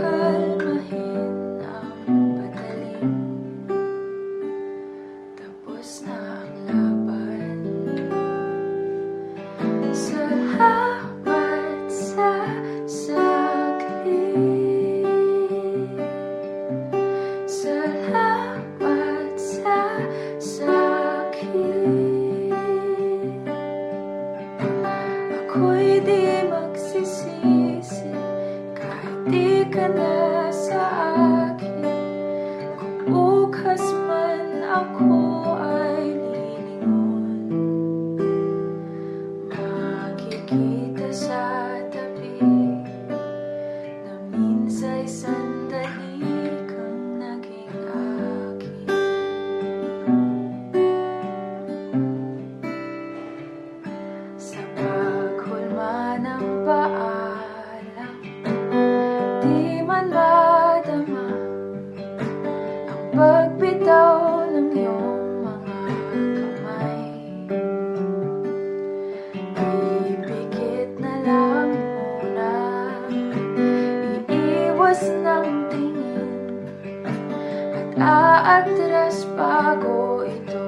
kalmahin ang patalim. Tapos na ang laban. Sa saglit. Salamat sa sakit Ako'y Di sa akin. Kung bukas ako ay lilingon Makikita sa tabi Na minsa'y sandali. Naatras pago ito.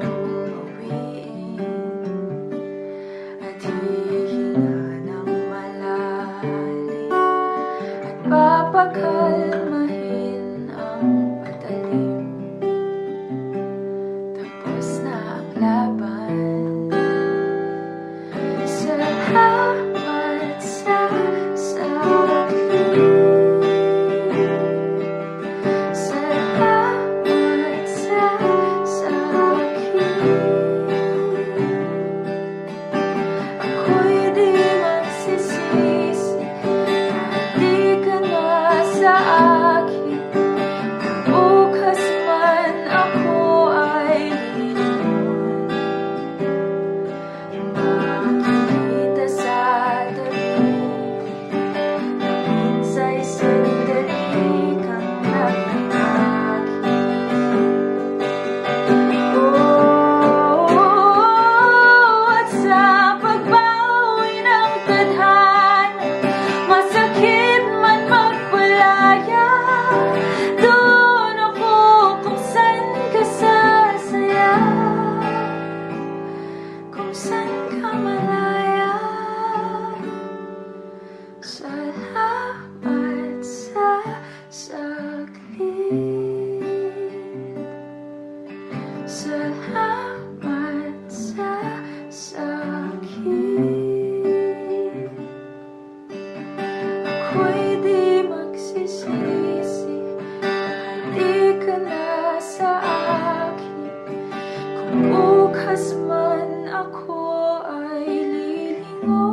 Oh.